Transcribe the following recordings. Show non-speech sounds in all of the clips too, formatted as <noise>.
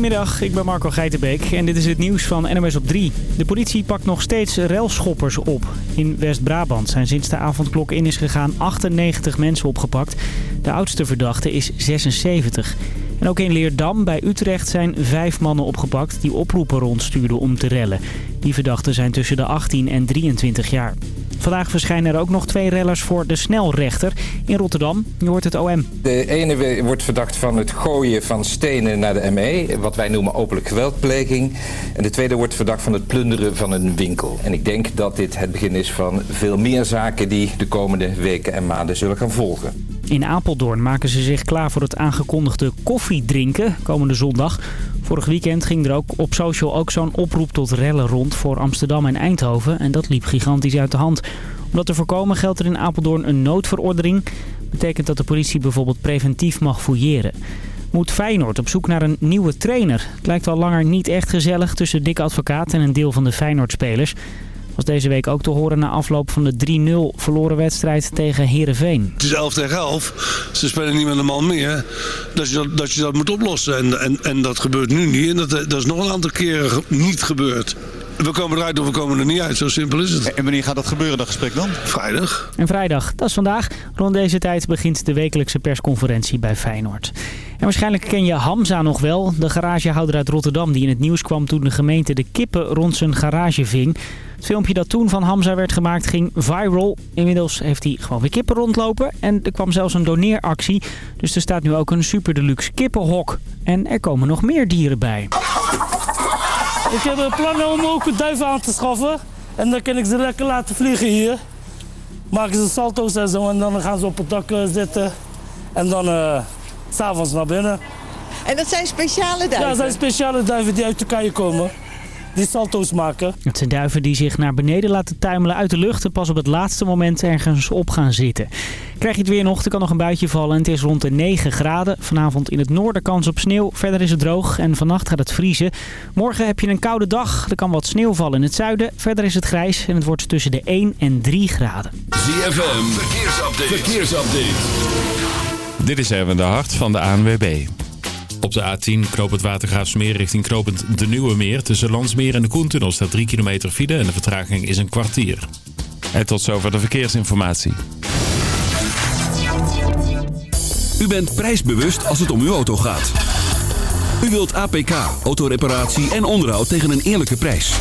Goedemiddag, ik ben Marco Geitenbeek en dit is het nieuws van NMS op 3. De politie pakt nog steeds relschoppers op. In West-Brabant zijn sinds de avondklok in is gegaan 98 mensen opgepakt. De oudste verdachte is 76. En ook in Leerdam bij Utrecht zijn vijf mannen opgepakt die oproepen rondstuurden om te rellen. Die verdachten zijn tussen de 18 en 23 jaar. Vandaag verschijnen er ook nog twee rellers voor de snelrechter in Rotterdam. Je hoort het OM. De ene wordt verdacht van het gooien van stenen naar de ME, wat wij noemen openlijk geweldpleging. En de tweede wordt verdacht van het plunderen van een winkel. En ik denk dat dit het begin is van veel meer zaken die de komende weken en maanden zullen gaan volgen. In Apeldoorn maken ze zich klaar voor het aangekondigde koffiedrinken komende zondag. Vorig weekend ging er ook op social ook zo'n oproep tot rellen rond voor Amsterdam en Eindhoven. En dat liep gigantisch uit de hand. Om dat te voorkomen geldt er in Apeldoorn een noodverordening. Betekent dat de politie bijvoorbeeld preventief mag fouilleren. Moet Feyenoord op zoek naar een nieuwe trainer? Het lijkt al langer niet echt gezellig tussen Dick Advocaat en een deel van de Feyenoord-spelers was deze week ook te horen na afloop van de 3-0 verloren wedstrijd tegen Heerenveen. Het is 11 tegen 11. Ze spelen niet met een man meer. Dat je dat, dat, je dat moet oplossen. En, en, en dat gebeurt nu niet. En dat, dat is nog een aantal keren niet gebeurd. We komen eruit of we komen er niet uit. Zo simpel is het. En wanneer gaat dat gebeuren, dat gesprek dan? Vrijdag. En vrijdag, dat is vandaag. Rond deze tijd begint de wekelijkse persconferentie bij Feyenoord. En waarschijnlijk ken je Hamza nog wel, de garagehouder uit Rotterdam... die in het nieuws kwam toen de gemeente de kippen rond zijn garage ving. Het filmpje dat toen van Hamza werd gemaakt ging viral. Inmiddels heeft hij gewoon weer kippen rondlopen. En er kwam zelfs een doneeractie. Dus er staat nu ook een super deluxe kippenhok. En er komen nog meer dieren bij. Ik heb een plan om ook duiven aan te schaffen. En dan kan ik ze lekker laten vliegen hier. Maken ze salto's en zo. En dan gaan ze op het dak zitten. En dan uh, s'avonds naar binnen. En dat zijn speciale duiven? Ja, dat zijn speciale duiven die uit Turkije komen die salto's maken. Het zijn duiven die zich naar beneden laten tuimelen uit de lucht... en pas op het laatste moment ergens op gaan zitten. Krijg je het weer nog, er kan nog een buitje vallen en het is rond de 9 graden. Vanavond in het noorden kans op sneeuw, verder is het droog en vannacht gaat het vriezen. Morgen heb je een koude dag, er kan wat sneeuw vallen in het zuiden. Verder is het grijs en het wordt tussen de 1 en 3 graden. ZFM, verkeersupdate. verkeersupdate. Dit is even de hart van de ANWB. Op de A10 Knoop het Watergraafsmeer richting Knopend de Nieuwe Meer. Tussen Landsmeer en de Koentunnel staat 3 kilometer file en de vertraging is een kwartier. En tot zover de verkeersinformatie. U bent prijsbewust als het om uw auto gaat. U wilt APK, autoreparatie en onderhoud tegen een eerlijke prijs.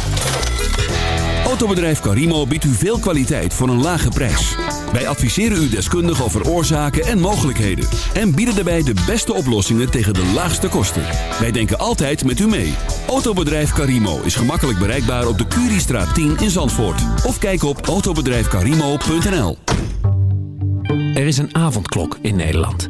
Autobedrijf Carimo biedt u veel kwaliteit voor een lage prijs. Wij adviseren u deskundig over oorzaken en mogelijkheden. En bieden daarbij de beste oplossingen tegen de laagste kosten. Wij denken altijd met u mee. Autobedrijf Carimo is gemakkelijk bereikbaar op de Curiestraat 10 in Zandvoort. Of kijk op autobedrijfcarimo.nl Er is een avondklok in Nederland.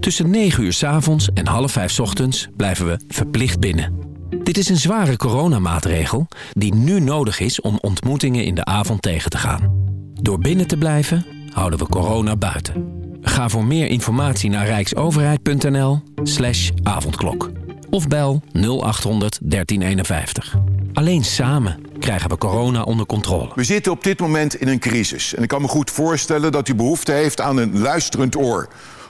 Tussen 9 uur s avonds en half 5 s ochtends blijven we verplicht binnen. Dit is een zware coronamaatregel die nu nodig is om ontmoetingen in de avond tegen te gaan. Door binnen te blijven houden we corona buiten. Ga voor meer informatie naar rijksoverheid.nl slash avondklok. Of bel 0800 1351. Alleen samen krijgen we corona onder controle. We zitten op dit moment in een crisis. En ik kan me goed voorstellen dat u behoefte heeft aan een luisterend oor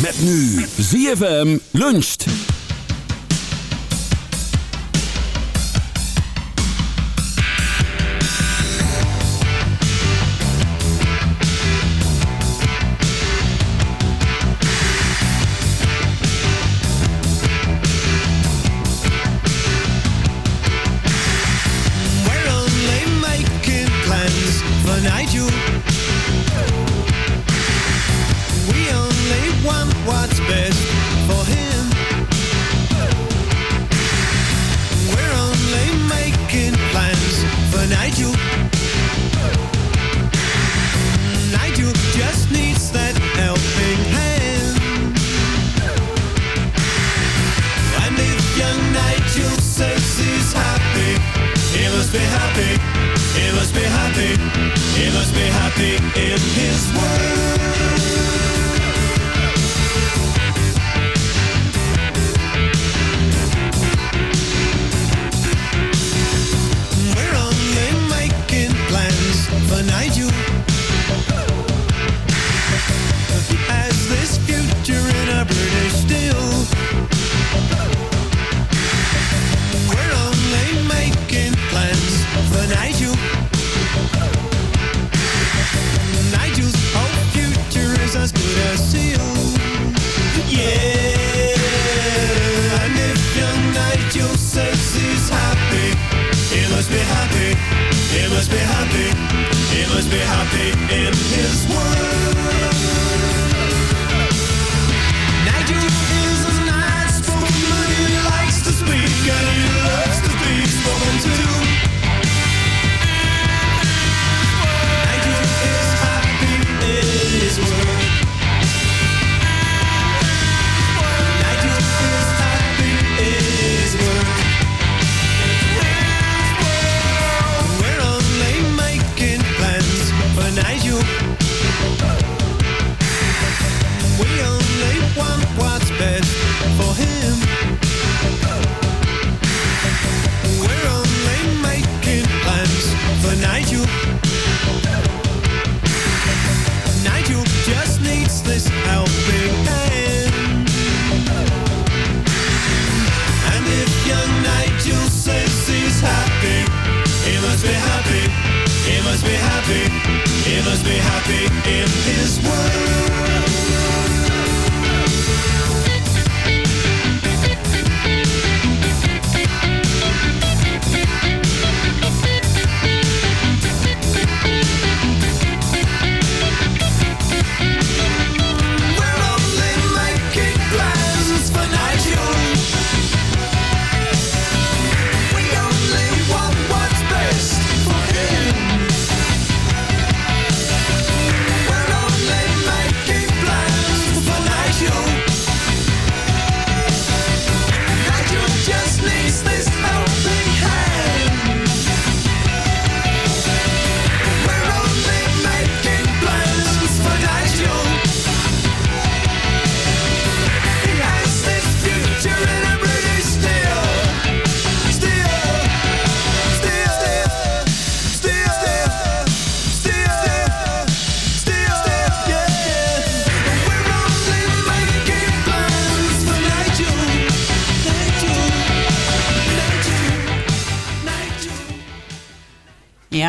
Met nu ZFM luncht. see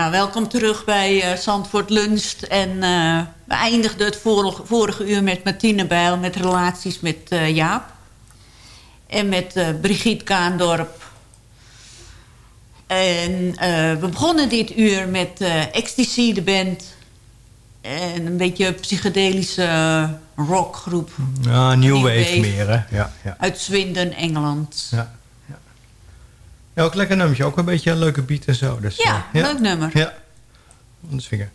Ja, welkom terug bij eh Zandvoort Lunst. En eh, we eindigden het vorige, vorige uur met Martine Bijl... met relaties met eh, Jaap. En met Brigitte Kaandorp. En we begonnen dit uur met Ecstasy, de band. En een beetje psychedelische rockgroep. Ja, New New Wave Wave. meer, hè? Ja, ja. Uit Swindon, Engeland. Ja, ja. ook lekker nummertje. Ook een beetje een leuke beat en zo. Dus, Ja, eh, leuk nummer. Ja, van de vinger.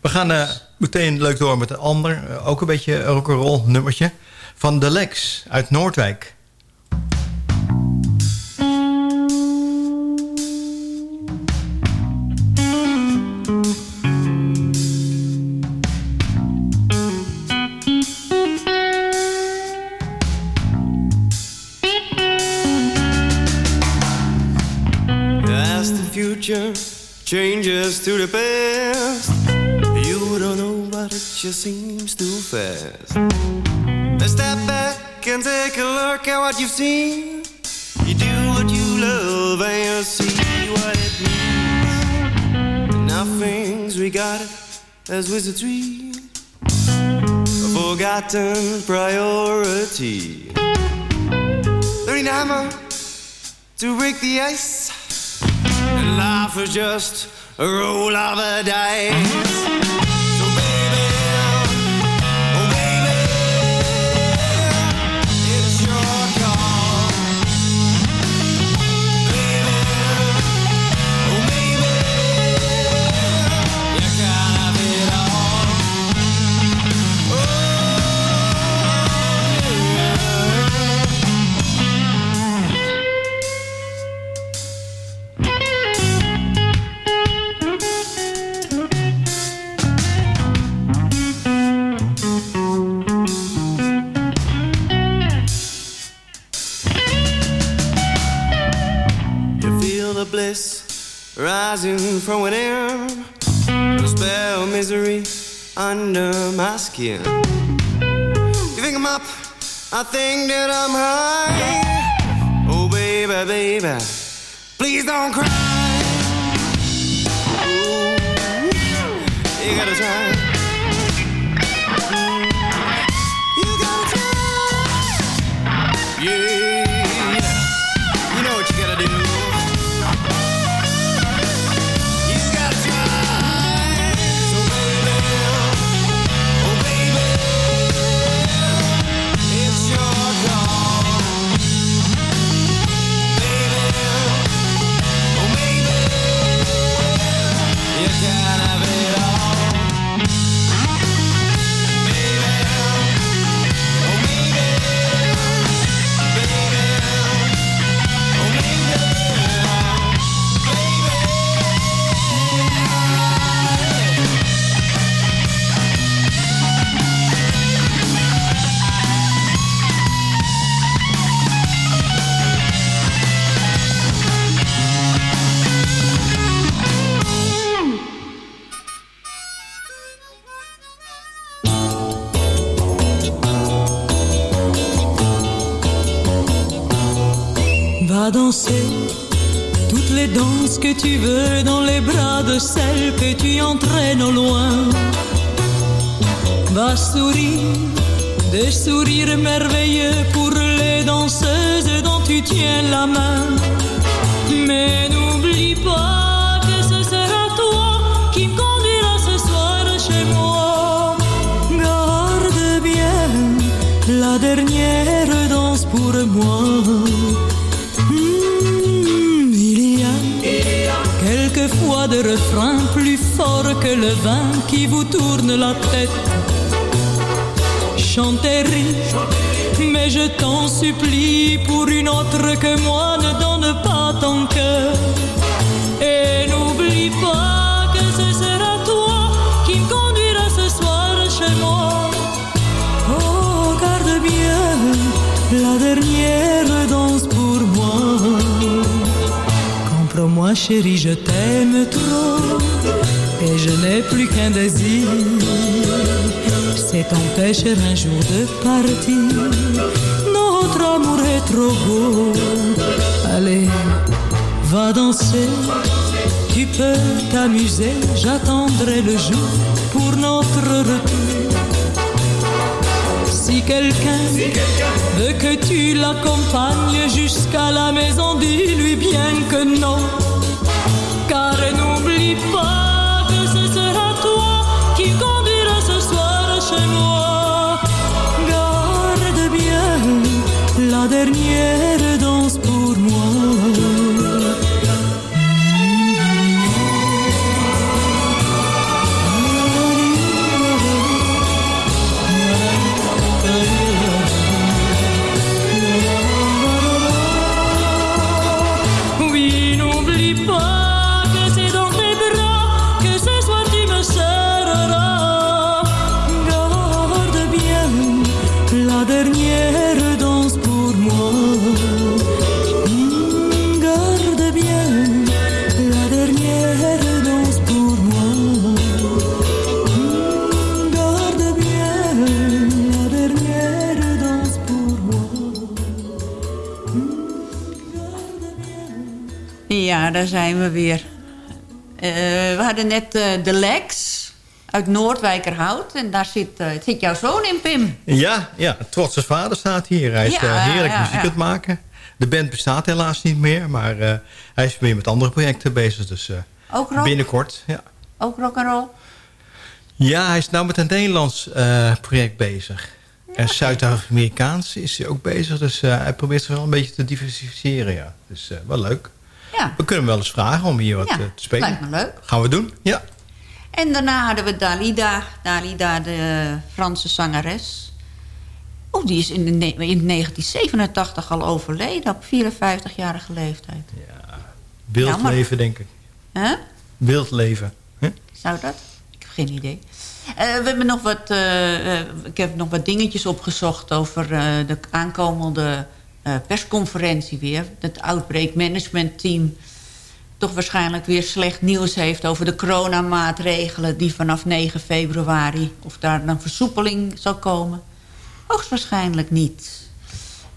We gaan eh, meteen leuk door met een ander. eh, ook een beetje rock'n'roll nummertje. Van De Lex uit Noordwijk. Changes to the past, you don't know, but it just seems too fast. Step back and take a look at what you've seen. You do what you love and you see what it means. Nothing's regarded as wizardry, a forgotten priority. Learning hammer to break the ice. Life is just a roll of the dice. Skin. You think I'm up? I think that I'm high. Oh, baby, baby, please don't cry. Ooh, you gotta try. You gotta try. Yeah. Des sourires merveilleux pour les danseuses dont tu tiens la main. Mais n'oublie pas que ce sera toi qui me conduira ce soir chez moi. Garde bien la dernière danse pour moi. fois de refrain plus fort que le vin qui vous tourne la tête. Mais je t'en supplie, pour une autre que moi, ne donne pas ton cœur. Et n'oublie pas que ce sera toi qui me conduira ce soir chez moi. Oh, garde bien la dernière danse pour moi. Comprends-moi chérie, je t'aime trop et je n'ai plus qu'un désir. C'est t'empêcher un jour de partir. Notre amour est trop beau. Allez, va danser. Tu peux t'amuser, j'attendrai le jour pour notre retour. Si quelqu'un veut que tu l'accompagnes jusqu'à la maison, dis-lui bien que non. Car n'oublie pas lasciano garde bien la dernière daar zijn we weer. Uh, we hadden net uh, de Lex uit Noordwijkerhout. En daar zit, uh, zit jouw zoon in, Pim. Ja, ja, trotse vader staat hier. Hij is ja, heerlijk ja, muziek aan het maken. De band bestaat helaas niet meer. Maar hij is weer met andere projecten bezig. Dus Ook rock? binnenkort, ja. Ook rock and roll? Ja, hij is nou met een Nederlands project bezig. En Zuid-Amerikaans is hij ook bezig. Dus hij probeert zich wel een beetje te diversificeren, ja. Dus wel leuk. Ja. We kunnen hem wel eens vragen om hier wat ja, te spelen. lijkt me leuk. Gaan we doen, ja. En daarna hadden we Dalida. Dalida, de Franse zangeres. Oh, die is in, de, in 1987 al overleden. Op 54-jarige leeftijd. Ja, wild leven, denk ik. Huh? Wild leven. Huh? Zou dat? Ik heb geen idee. Uh, we hebben nog wat, uh, uh, ik heb nog wat dingetjes opgezocht over de aankomende persconferentie weer. Het Outbreak Management Team toch waarschijnlijk weer slecht nieuws heeft... over de coronamaatregelen die vanaf 9 februari... of daar een versoepeling zal komen. Hoogstwaarschijnlijk niet.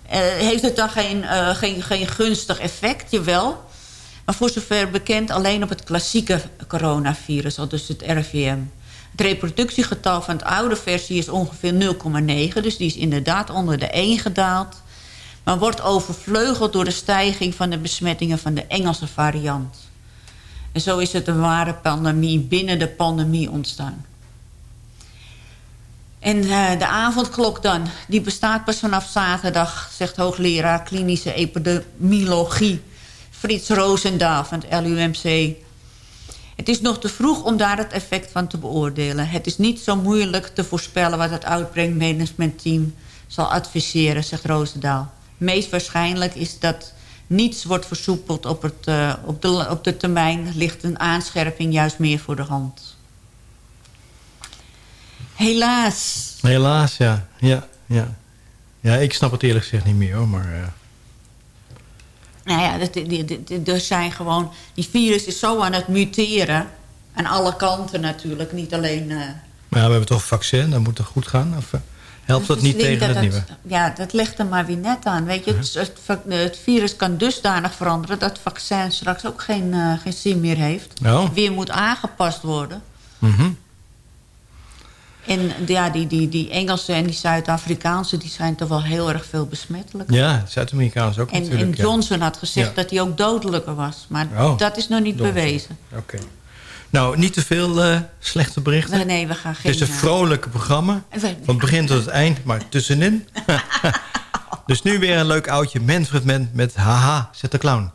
Eh, heeft het dan geen, eh, geen, geen gunstig effect? Jawel. Maar voor zover bekend alleen op het klassieke coronavirus, al dus het RVM. Het reproductiegetal van het oude versie is ongeveer 0,9. Dus die is inderdaad onder de 1 gedaald. Maar wordt overvleugeld door de stijging van de besmettingen van de Engelse variant. En zo is het een ware pandemie binnen de pandemie ontstaan. En uh, de avondklok dan, die bestaat pas vanaf zaterdag... zegt hoogleraar klinische epidemiologie Frits Roosendaal van het LUMC. Het is nog te vroeg om daar het effect van te beoordelen. Het is niet zo moeilijk te voorspellen wat het Outbreak Management Team zal adviseren, zegt Roosendaal. Meest waarschijnlijk is dat niets wordt versoepeld op, het, uh, op, de, op de termijn... ligt een aanscherping juist meer voor de hand. Helaas. Helaas, ja. Ja, ja. ja ik snap het eerlijk gezegd niet meer, hoor. Maar, uh... Nou ja, er zijn gewoon... Die virus is zo aan het muteren. Aan alle kanten natuurlijk, niet alleen... Uh... Maar ja, we hebben toch een vaccin, dat moet toch goed gaan? Of helpt dat niet tegen het, nieuwe? Ja, dat ligt er maar weer net aan. Weet je, het, het, het, virus kan dusdanig veranderen... dat het vaccin straks ook geen, uh, geen zin meer heeft. Oh. Weer moet aangepast worden. Mm -hmm. En ja, die, die, die Engelse en die Zuid-Afrikaanse... die zijn toch wel heel erg veel besmettelijker. Ja, Zuid-Amerikaanse ook en, natuurlijk. En Johnson ja. had gezegd ja. dat hij ook dodelijker was. Maar oh, dat is nog niet Johnson. bewezen. Oké. Okay. Nou, niet te veel uh, slechte berichten. Nee, nee, we gaan geen... Het is een vrolijke programma. Van het begin tot het eind, maar tussenin. <laughs> <laughs> dus nu weer een leuk oudje. Manfred Man met Haha, zet de clown.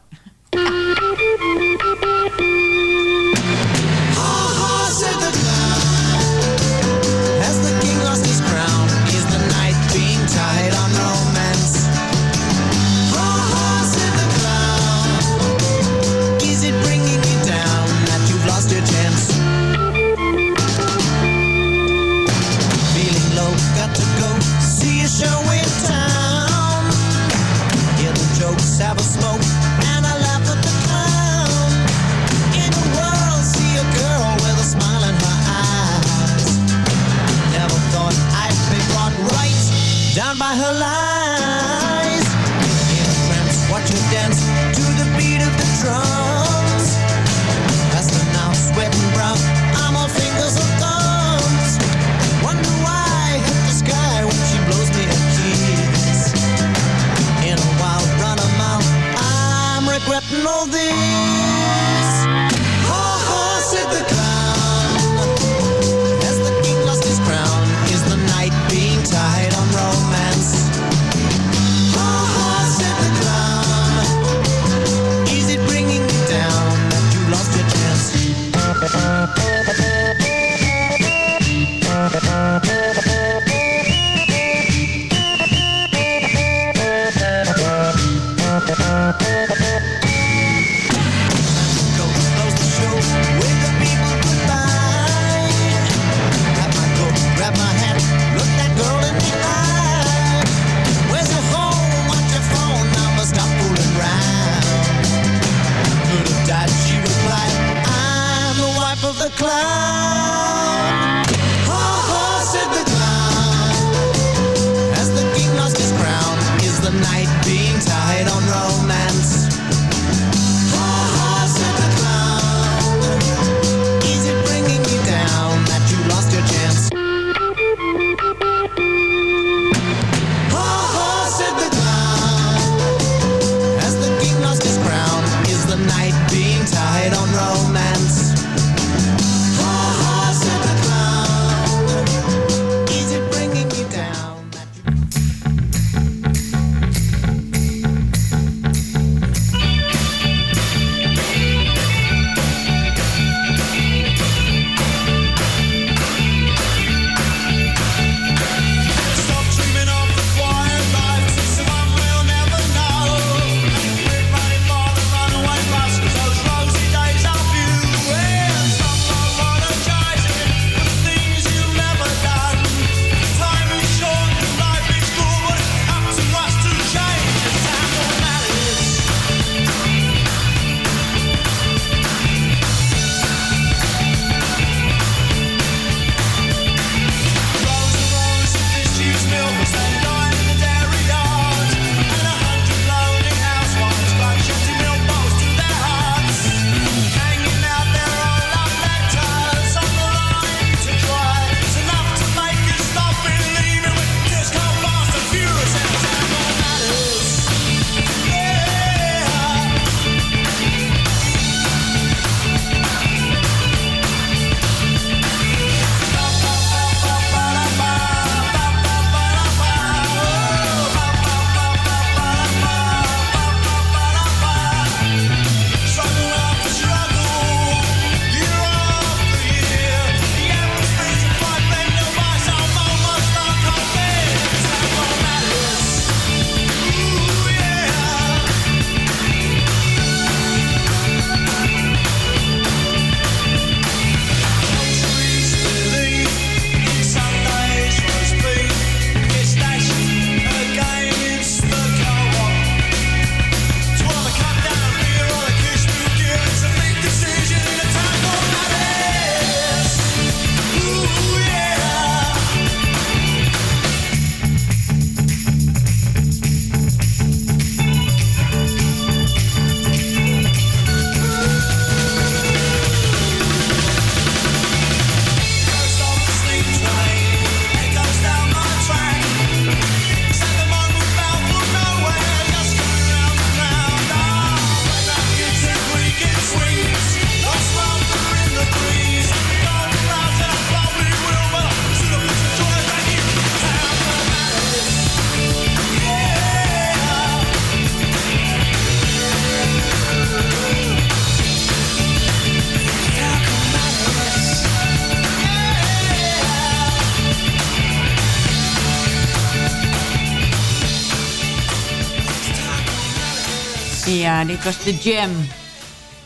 Dit was de Jam.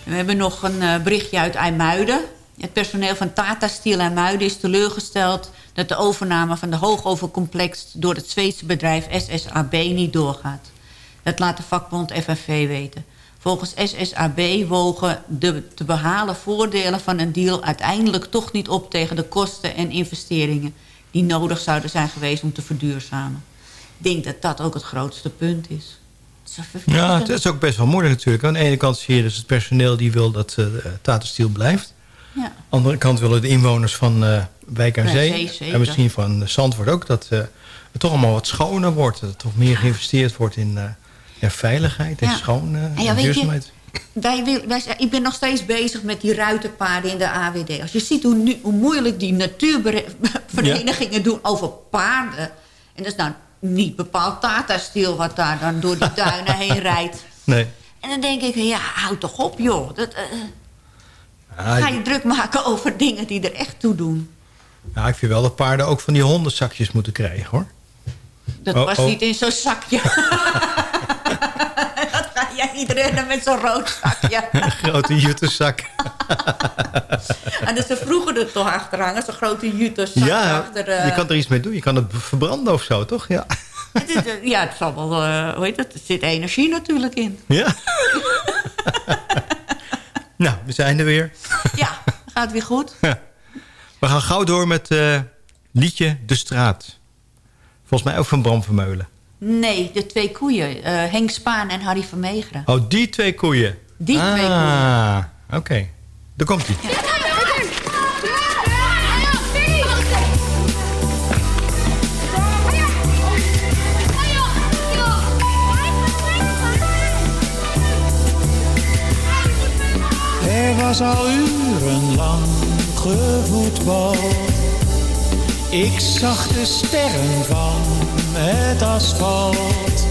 We hebben nog een eh, berichtje uit IJmuiden. Het personeel van Tata Steel IJmuiden is teleurgesteld... dat de overname van de hoogovercomplex... door het Zweedse bedrijf SSAB niet doorgaat. Dat laat de vakbond FNV weten. Volgens SSAB wogen de te behalen voordelen van een deal... uiteindelijk toch niet op tegen de kosten en investeringen... die nodig zouden zijn geweest om te verduurzamen. Ik denk dat dat ook het grootste punt is. Ja, het is ook best wel moeilijk natuurlijk. Aan de ene kant zie je dus het personeel die wil dat eh Tata Steel blijft. Ja. Aan de andere kant willen de inwoners van eh Wijk aan Zee... En misschien van Zandvoort ook... dat eh, het toch allemaal wat schoner wordt. Dat er toch meer geïnvesteerd wordt in eh, ja, veiligheid en Ja. schoon eh, En ja, weet je, duurzaamheid. wij wil, wij, ik ben nog steeds bezig met die ruitenpaarden in de AWD. Als je ziet hoe, nu, hoe moeilijk die natuurverenigingen <laughs> doen over paarden. En dat is nou niet bepaald Tata Steel wat daar dan door die duinen <laughs> heen rijdt. Nee. En dan denk ik, ja, houd toch op joh. Dat, eh, Ja, ga je druk maken over dingen die er echt toe doen. ja, ik vind wel dat paarden ook van die hondenzakjes moeten krijgen, hoor. Dat Oh, was oh. niet in zo'n zakje. <laughs> rennen met zo'n rood zakje. <laughs> Een grote jutterzak. en dat ze vroeger er toch achter hangen, zo'n grote juterzak Ja, achter. eh, je kan er iets mee doen. Je kan het verbranden of zo, toch? Ja. het is, eh, ja, het zal wel, eh, hoe heet het? Er zit energie natuurlijk in. ja. <laughs> nou, we zijn er weer. Ja, gaat weer goed. We gaan gauw door met liedje De Straat. Volgens mij ook van Bram Vermeulen. Nee, de twee koeien. eh, Henk Spaan en Harry van Meegeren. Oh, die twee koeien. Die ah, twee koeien. oké. Daar komt hij. Er was al urenlang gevoetbal. Ik zag de sterren van het asfalt.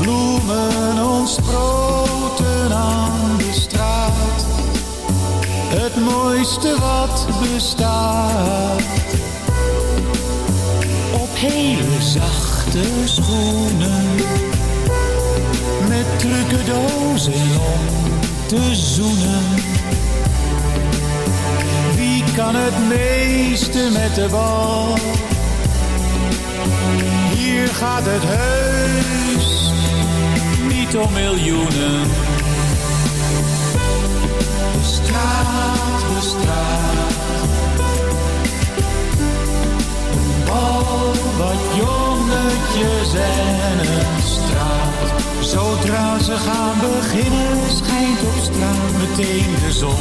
Bloemen ontsproten aan de straat. Het mooiste wat bestaat. Op hele zachte schoenen. Met trucendozen om te zoenen. Kan het meeste met de bal? Hier gaat het heus niet om miljoenen. De straat, de straat. Een bal, wat jongetjes en een straat. Zodra ze gaan beginnen, schijnt op straat meteen de zon.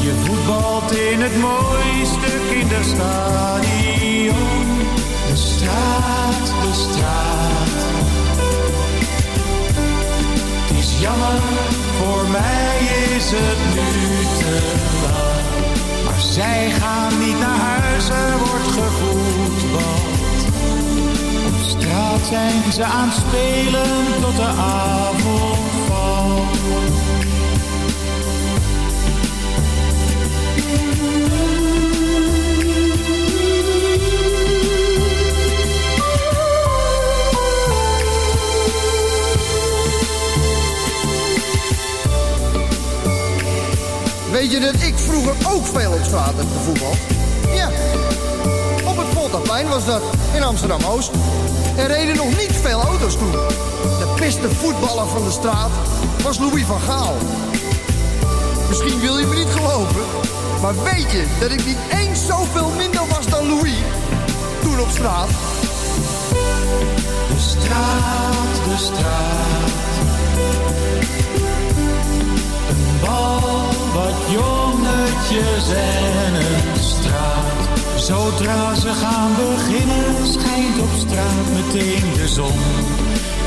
Je voetbalt in het mooiste kinderstadion. De straat, de straat. Het is jammer, voor mij is het nu te laat. Maar zij gaan niet naar huis, er wordt gevoetbald. Straat zijn ze aan het spelen tot de avond valt. Weet je dat ik vroeger ook veel op straat heb? Ja. Op het Voltaplein was dat, in Amsterdam-Oost. Er reden nog niet veel auto's toen. De beste voetballer van de straat was Louis van Gaal. Misschien wil je me niet geloven, maar weet je dat ik niet eens zoveel minder was dan Louis? Toen op straat. De straat, de straat. Een bal, wat jongetjes en een straat. Zodra ze gaan beginnen, schijnt op straat meteen de zon.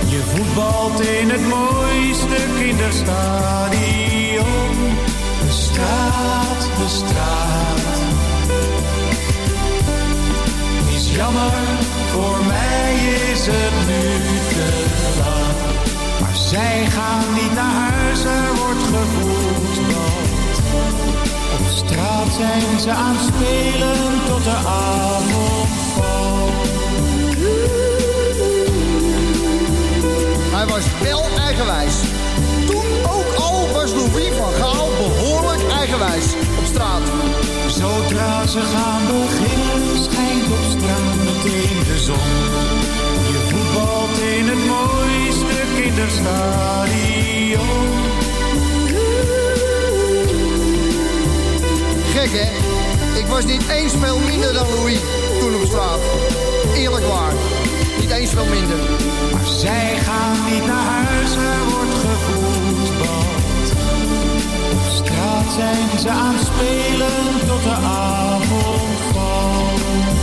Je voetbalt in het mooiste kinderstadion. De straat, de straat. Is jammer, voor mij is het nu te laat. Maar zij gaan niet naar huis, er wordt gevoetbald. Op straat zijn ze aan het spelen tot de avond valt. Hij was wel eigenwijs. Toen ook al was Louis van Gaal behoorlijk eigenwijs op straat. Zodra ze gaan beginnen, schijnt op straat meteen de zon. Je voetbalt in het mooiste kinderstadion. Gek hè? Ik was niet één spel minder dan Louis toen op straat. Eerlijk waar. Niet één spel minder. Maar zij gaan niet naar huis, er wordt gevoetbald. Op straat zijn ze aan het spelen tot de avond valt.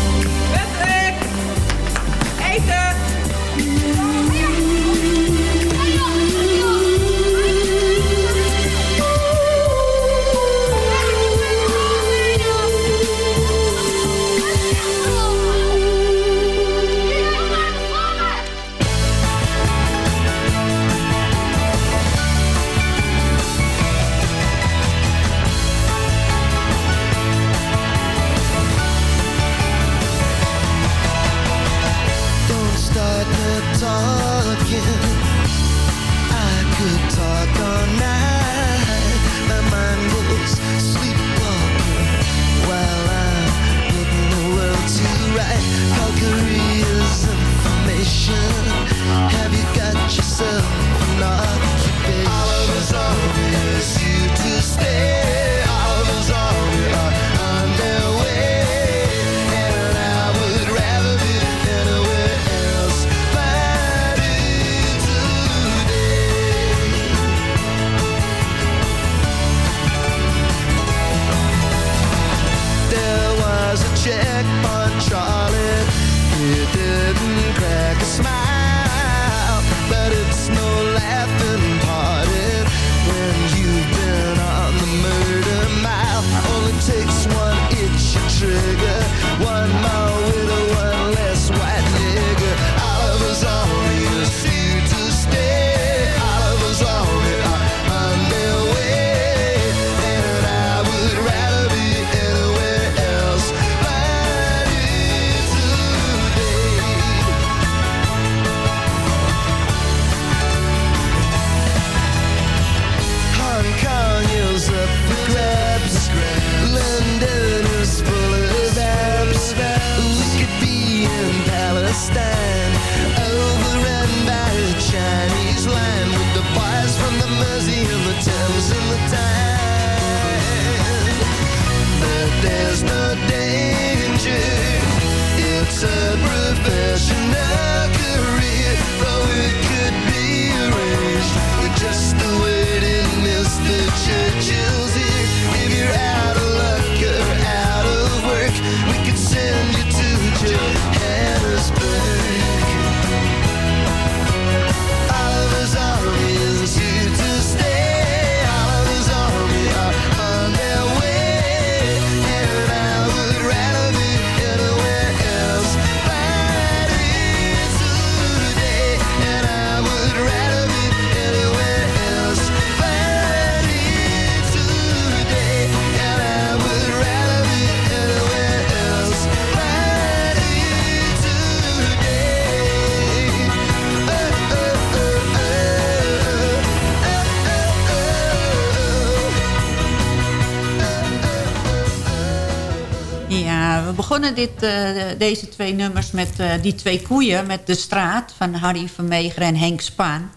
Begonnen dit, eh, deze twee nummers met eh, die twee koeien... met De Straat van Harry Vermeger en Henk Spaan.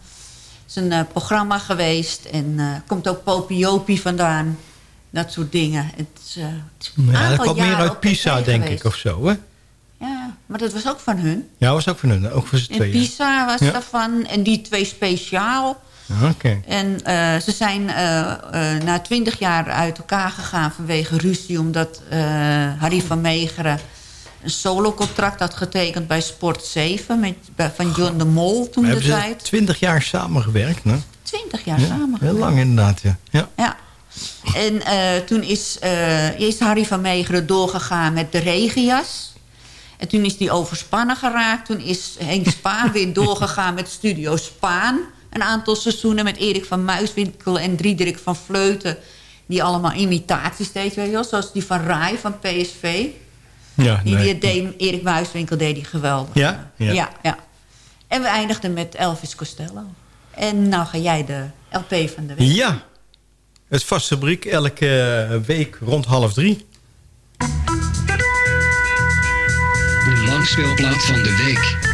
Het is een eh, programma geweest en komt ook Popiopie vandaan. Dat soort dingen. Het is, het is Ja, dat kwam meer uit Pisa, denk geweest. ik, of zo, hè? Ja, maar dat was ook van hun. Ja, was ook van hun, ook voor z'n In tweeën. Pisa was Ja. daarvan. En die twee speciaal. En eh, ze zijn eh, eh, na twintig jaar uit elkaar gegaan vanwege ruzie... omdat Harry van Meegeren een solocontract had getekend bij Sport 7... Met, bij, van John de Mol toen de tijd. twintig jaar samengewerkt, hè? Twintig jaar Ja, samen. Heel lang inderdaad, ja. ja. Ja. En toen is, eh, is Harry van Meegeren doorgegaan met de regenjas. En toen is hij overspannen geraakt. Toen is Henk Spaan weer <laughs> doorgegaan met Studio Spaan. Een aantal seizoenen met Erik van Muiswinkel en Diederik van Vleuten. Die allemaal imitaties deed, weet je wel. Zoals die van Rai van PSV. Ja, Die, nee. die deed, Erik Muiswinkel deed die geweldig. Ja? Ja. Ja, ja. En we eindigden met Elvis Costello. En nou ga jij de LP van de week. Ja, het vaste rubriek elke week rond half drie. De langspeelplaat van de week.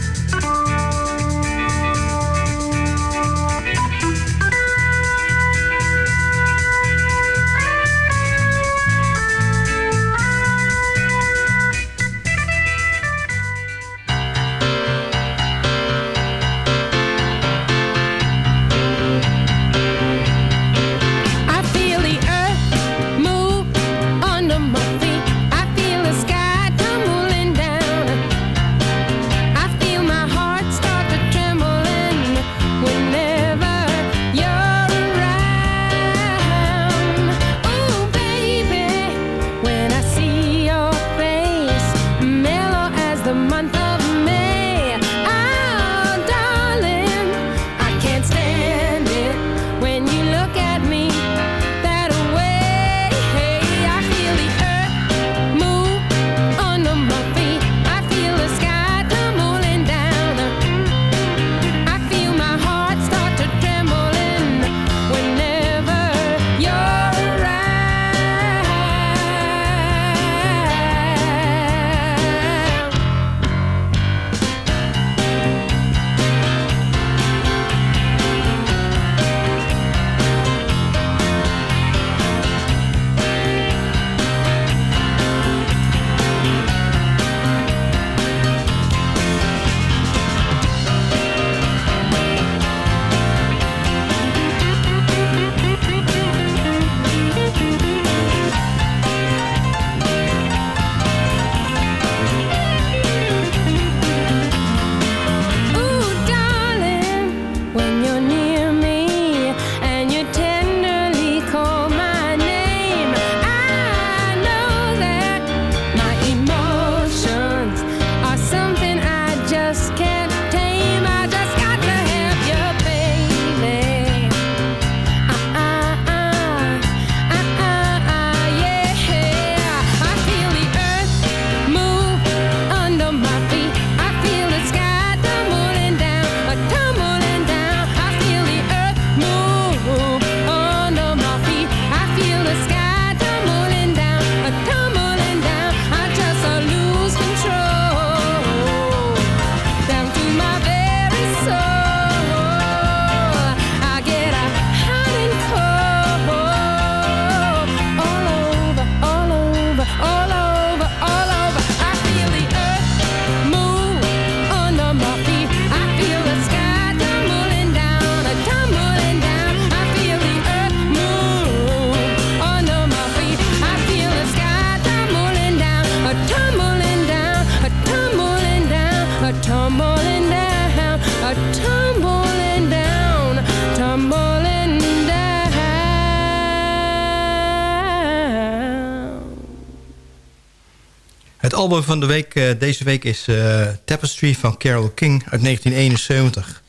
Het album van de week eh, deze week is eh, Tapestry van Carole King uit 1971.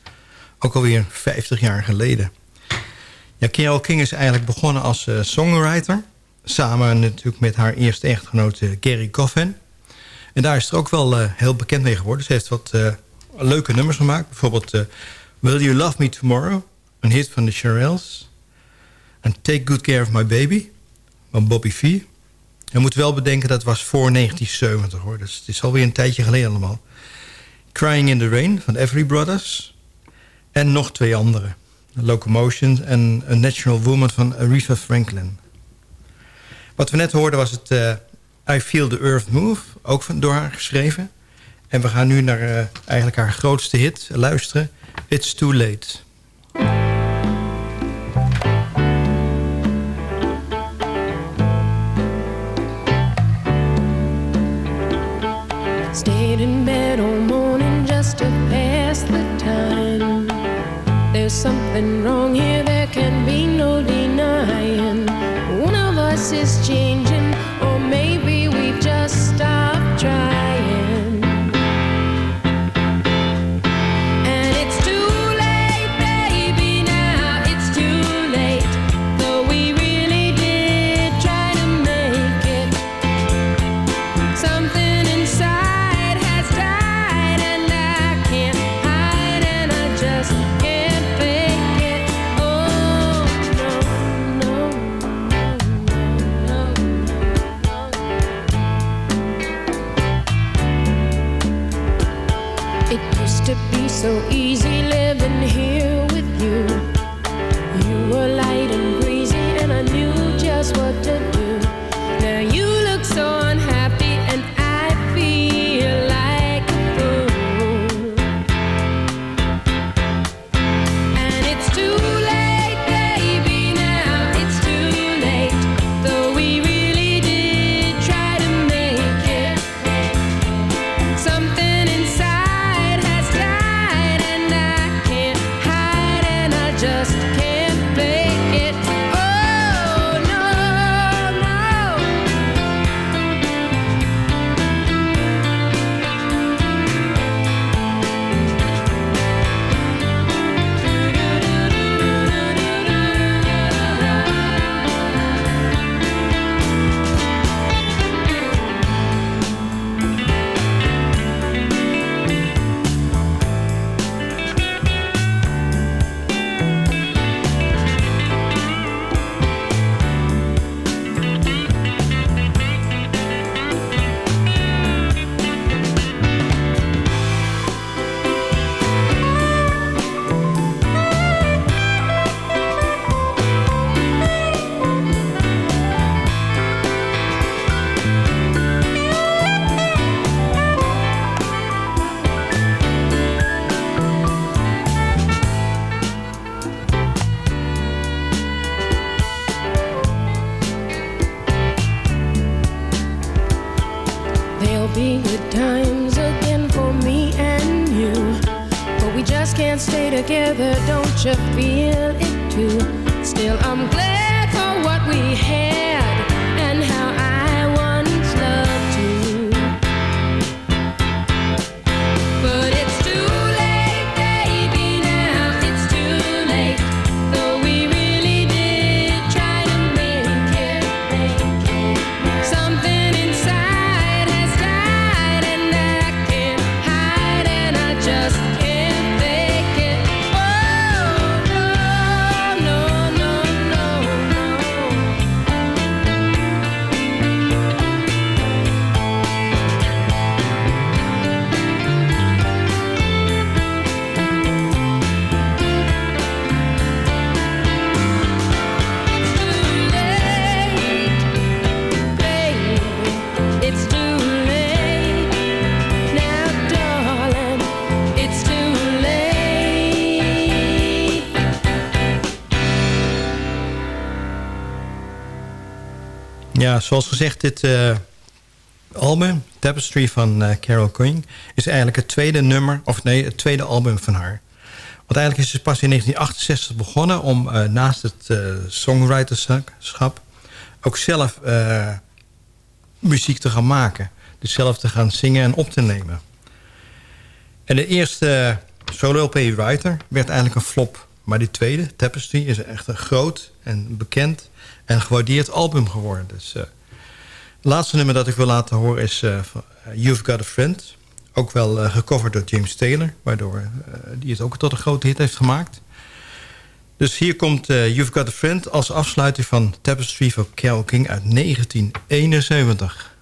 Ook alweer 50 jaar geleden. Ja, Carole King is eigenlijk begonnen als eh, songwriter. Samen natuurlijk met haar eerste echtgenoot eh, Gary. En daar is er ook wel heel bekend mee geworden. Ze heeft wat leuke nummers gemaakt. Bijvoorbeeld eh, Will You Love Me Tomorrow? Een hit van de Shirelles. En Take Good Care of My Baby van Bobby V. Je moet wel bedenken dat was voor 1970 hoor. Dus het is alweer een tijdje geleden allemaal. Crying in the Rain van Every Brothers. En nog twee andere. Locomotion en A Natural Woman van Aretha Franklin. Wat we net hoorden was het eh, I Feel the Earth Move. Ook van, door haar geschreven. En we gaan nu naar eh, eigenlijk haar grootste hit luisteren. It's Too Late. Stayed in bed all morning just to pass the time. There's something wrong here, there can be no denying. One of us is changing, so então, easy. Can't stay together, don't you feel it too? Still, I'm glad for what we had Ja, zoals gezegd, dit eh, album, Tapestry van eh, Carol King... is eigenlijk het tweede nummer, of nee, het tweede album van haar. Want eigenlijk is ze pas in 1968 begonnen... om eh, naast het songwriterschap ook zelf muziek te gaan maken. Dus zelf te gaan zingen en op te nemen. En de eerste solo-LP Writer werd eigenlijk een flop. Maar die tweede, Tapestry, is echt een groot en bekend en gewaardeerd album geworden. Dus, eh, het laatste nummer dat ik wil laten horen is eh, eh, You've Got a Friend. Ook wel gecoverd door James Taylor, waardoor die het ook tot een grote hit heeft gemaakt. Dus hier komt You've Got a Friend als afsluiting van Tapestry van Carole King uit 1971.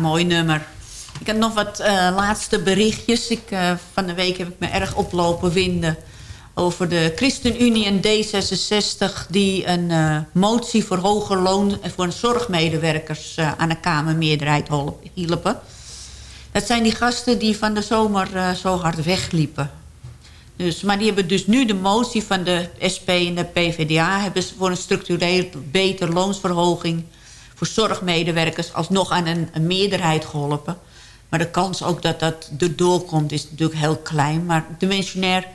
Mooi nummer. Ik heb nog wat eh, laatste berichtjes. Ik, eh, van de week heb ik me erg oplopen winden over de ChristenUnie en D66... die een eh, motie voor hoger loon voor zorgmedewerkers aan de Kamermeerderheid hielpen. Dat zijn die gasten die van de zomer zo hard wegliepen. Dus, maar die hebben dus nu de motie van de SP en de PvdA... hebben ze voor een structureel beter loonsverhoging... voor zorgmedewerkers alsnog aan een, een meerderheid geholpen. Maar de kans ook dat dat erdoor komt is natuurlijk heel klein. Maar de missionair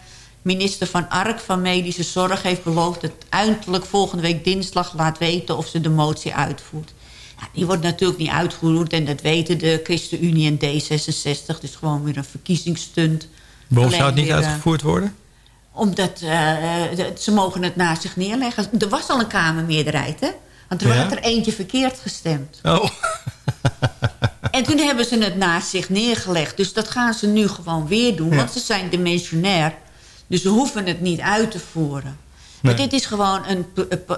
minister van Ark van Medische Zorg heeft beloofd... dat uiterlijk volgende week dinsdag laat weten of ze de motie uitvoert. Ja, die wordt natuurlijk niet uitgevoerd en dat weten de ChristenUnie en D66. Dus gewoon weer een verkiezingsstunt. Waarom zou het niet weer, eh, uitgevoerd worden? omdat eh, ze mogen het naast zich neerleggen. Er was al een Kamermeerderheid, hè? Want er Ja? had er eentje verkeerd gestemd. Oh. <laughs> En toen hebben ze het naast zich neergelegd. Dus dat gaan ze nu gewoon weer doen. Ja. Want ze zijn dimensionair. Dus ze hoeven het niet uit te voeren. Maar dit is gewoon een,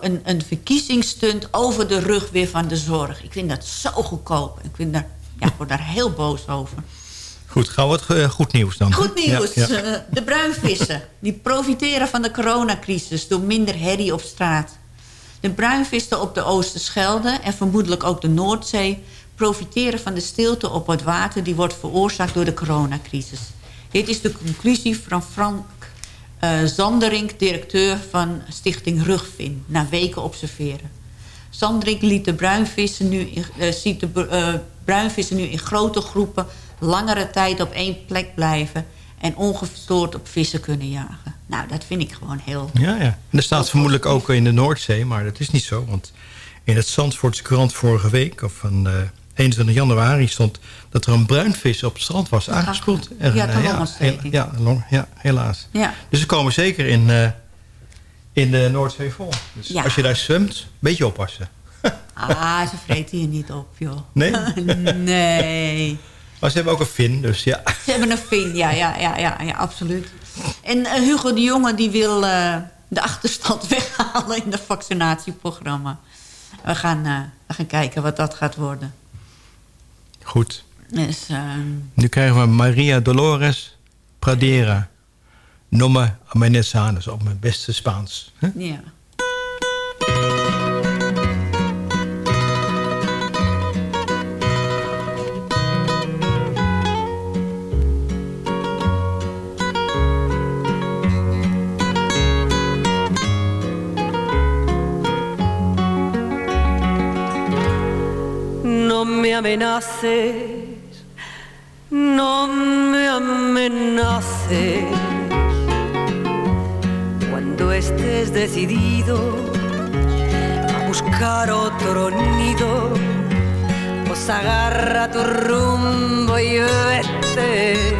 een, een verkiezingsstunt over de rug weer van de zorg. Ik vind dat zo goedkoop. Ik, vind daar, ja, ik word daar heel boos over. Goed, gauw wat eh, goed nieuws dan. Goed nieuws. Ja, ja. eh, De bruinvissen. Die profiteren van de coronacrisis door minder herrie op straat. De bruinvissen op de Oosterschelde en vermoedelijk ook de Noordzee... profiteren van de stilte op het water... die wordt veroorzaakt door de coronacrisis. Dit is de conclusie van Frank eh Zanderink, directeur van stichting Rugvin... na weken observeren. Zanderink liet de bruinvissen nu eh, ziet de eh, bruinvissen nu in grote groepen... langere tijd op één plek blijven... en ongestoord op vissen kunnen jagen. Nou, dat vind ik gewoon heel... Ja, ja. En dat staat vermoedelijk ook in de Noordzee, maar dat is niet zo. Want in het Zandvoortse krant vorige week, of van eh 21 januari, stond dat er een bruinvis op het strand was aangespoeld. En, Ja, de ja, heel- ja, long- ja, helaas. Ja. Dus ze komen zeker in, eh, in de Noordzee vol. Dus Ja. als je daar zwemt, een beetje oppassen. Ah, ze vreten je niet op, joh. Nee? <laughs> nee. Maar ze hebben ook een fin, dus ja. Ze hebben een vin, ja, ja, ja, ja, ja absoluut. En eh, Hugo de Jonge die wil eh, de achterstand <laughs> weghalen in het vaccinatieprogramma. We gaan, eh, we gaan kijken wat dat gaat worden. Goed. Dus, eh, Nu krijgen we Maria Dolores Pradera. Nomme amenazanes op mijn beste Spaans. ja. Amenaces, no me amenaces. Cuando estés decidido a buscar otro nido, pues agarra tu rumbo y vete.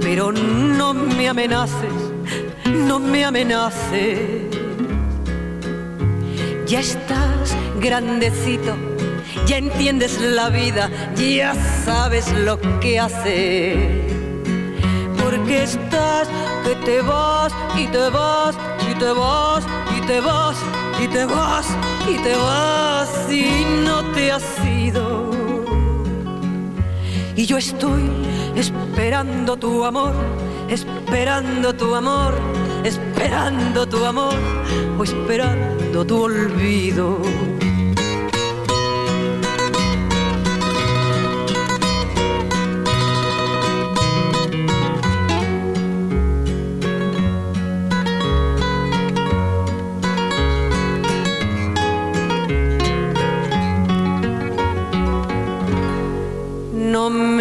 Pero no me amenaces, no me amenaces. Ya estás grandecito, ya entiendes la vida, ya sabes lo que hacer. Porque estás que te vas y te vas y te vas y te vas y te vas y te vas y no te has ido. Y yo estoy esperando tu amor, esperando tu amor, esperando tu amor o esperando tu olvido.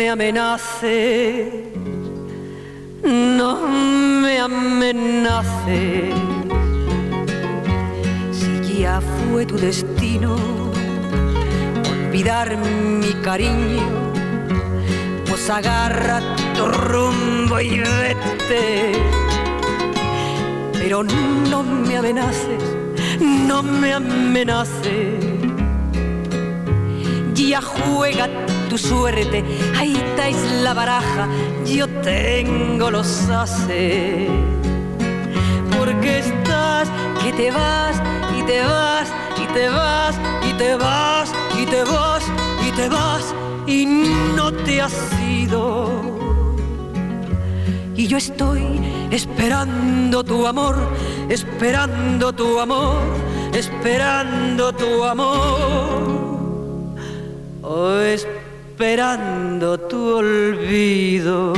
Me amenaces, no me amenaces. Si ya fue tu destino olvidar mi cariño, pues agarra tu rumbo y vete. Pero no me amenaces, no me amenaces. Ya juega tu suerte, ahí estáis la baraja, yo tengo los ases. Porque estás que te vas y te vas y te vas y te vas y te vas y te vas y no te has ido. Y yo estoy esperando tu amor, esperando tu amor, esperando tu amor. O esperando tu olvido.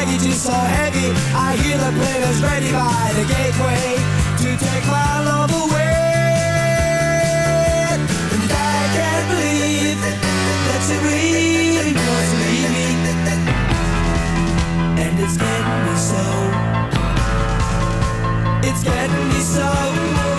Baggage, is so heavy. I hear the plane is ready by the gateway to take my love away. And I can't believe that she really wants to leave me. And it's getting me so it's getting me so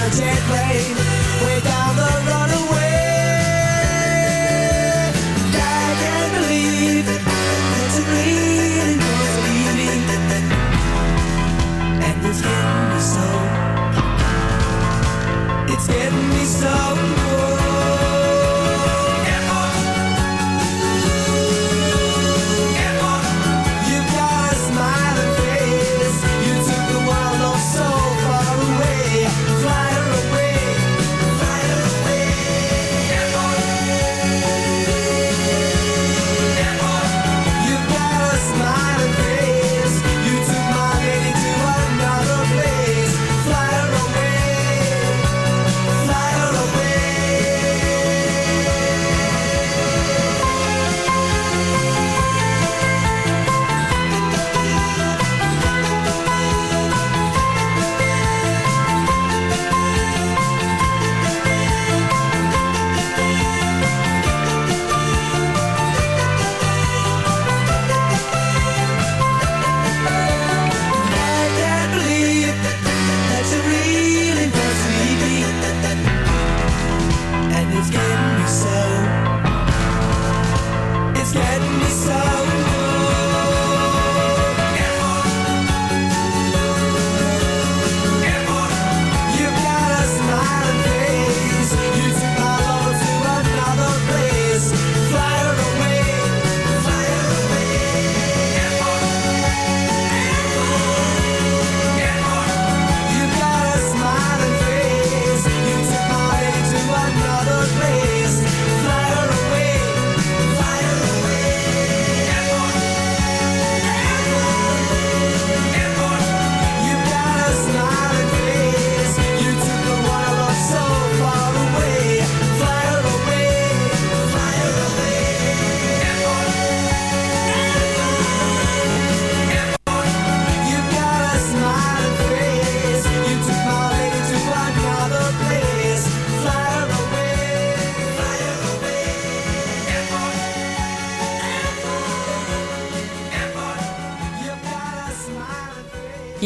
on a jet plane,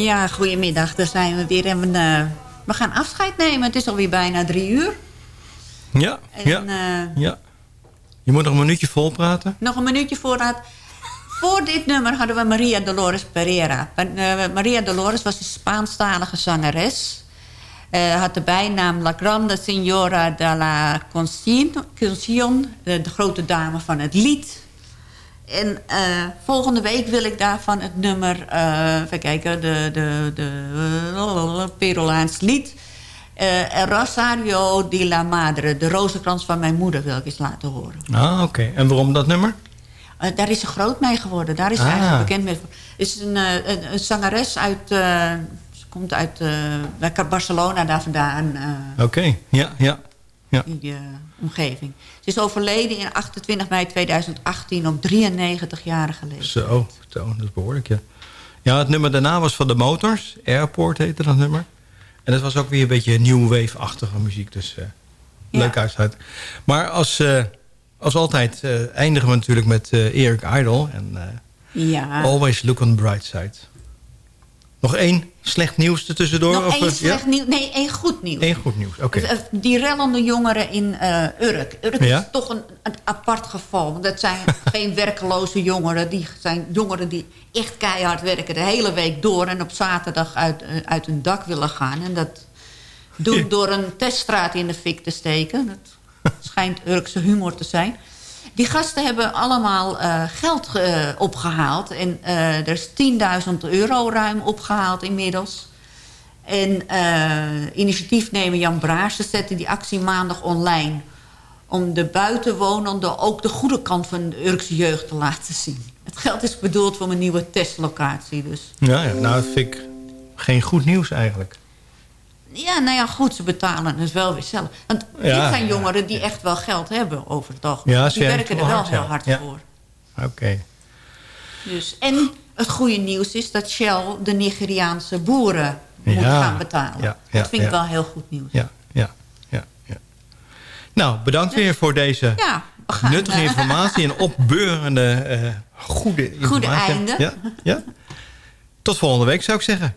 Ja, goedemiddag. Daar zijn we weer. En, eh, we gaan afscheid nemen. Het is alweer bijna drie uur. Ja, En, ja, eh, ja. Je moet nog een minuutje vol praten. Nog een minuutje voorraad. Voor dit nummer hadden we Maria Dolores Pereira. Eh, Maria Dolores was een Spaanstalige zangeres. Had de bijnaam La Grande Signora de la de, de grote dame van het lied. En eh, volgende week wil ik daarvan het nummer, eh even kijken, de, de, de uh, Perolaans lied. El Rosario di la Madre, de rozenkrans van mijn moeder, wil ik eens laten horen. Ah, oké. En waarom dat nummer? Daar is ze groot mee geworden. Daar is ze Ah. eigenlijk bekend mee. Het is een, een, een zangeres uit... ze komt uit Barcelona daar vandaan. Oké, ja, ja. ja. Die omgeving. Ze is overleden in 28 mei 2018 op 93-jarige leeftijd. Zo, zo, dat is behoorlijk, ja. Ja, het nummer daarna was van de Motors. Airport heette dat nummer. En het was ook weer een beetje new wave-achtige muziek. Dus eh, leuk uitsluit. Maar als, eh, als altijd eh, eindigen we natuurlijk met Eric Idle. En Ja. Always look on the bright side. Nog één slecht nieuws ertussendoor? Nog of, één eh, slecht nieuws. Nee, één goed nieuws. Eén goed nieuws, oké. Eh, Die rellende jongeren in eh, Urk. Urk Ja? is toch een, een apart geval. Want dat zijn <laughs> geen werkeloze jongeren. Die zijn jongeren die echt keihard werken de hele week door... en op zaterdag uit, eh, uit hun dak willen gaan. En dat doen door een teststraat in de fik te steken. Dat schijnt Urkse humor te zijn. Die gasten hebben allemaal eh, geld eh, opgehaald. En eh, er is 10.000 euro ruim opgehaald inmiddels. En initiatiefnemer Jan Braarsen zette die actie maandag online... om de buitenwonenden ook de goede kant van de Urkse jeugd te laten zien. Het geld is bedoeld voor een nieuwe testlocatie. Dus Ja, ja, nou, dat vind ik geen goed nieuws eigenlijk. Ja, nou ja, goed, ze betalen dus wel weer zelf. Want Ja, dit zijn jongeren die echt wel geld hebben over het algemeen. Ja, ze die werken er wel hard, heel hard voor. Oké. Dus, en het goede nieuws is dat Shell de Nigeriaanse boeren moet gaan betalen. dat vind ik wel heel goed nieuws. Ja, ja, ja, ja. Nou, bedankt weer voor deze nuttige informatie en <laughs> opbeurende eh, goede informatie. Goede einde. Ja, ja. Tot volgende week zou ik zeggen.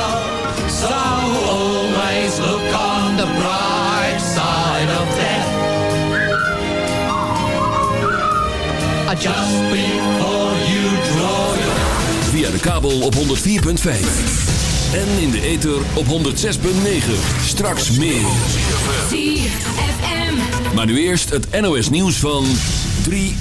So always look on the bright side of death. Just before you draw your Via de kabel op 104.5. En in de ether op 106.9. Straks meer. Maar nu eerst het NOS nieuws van 3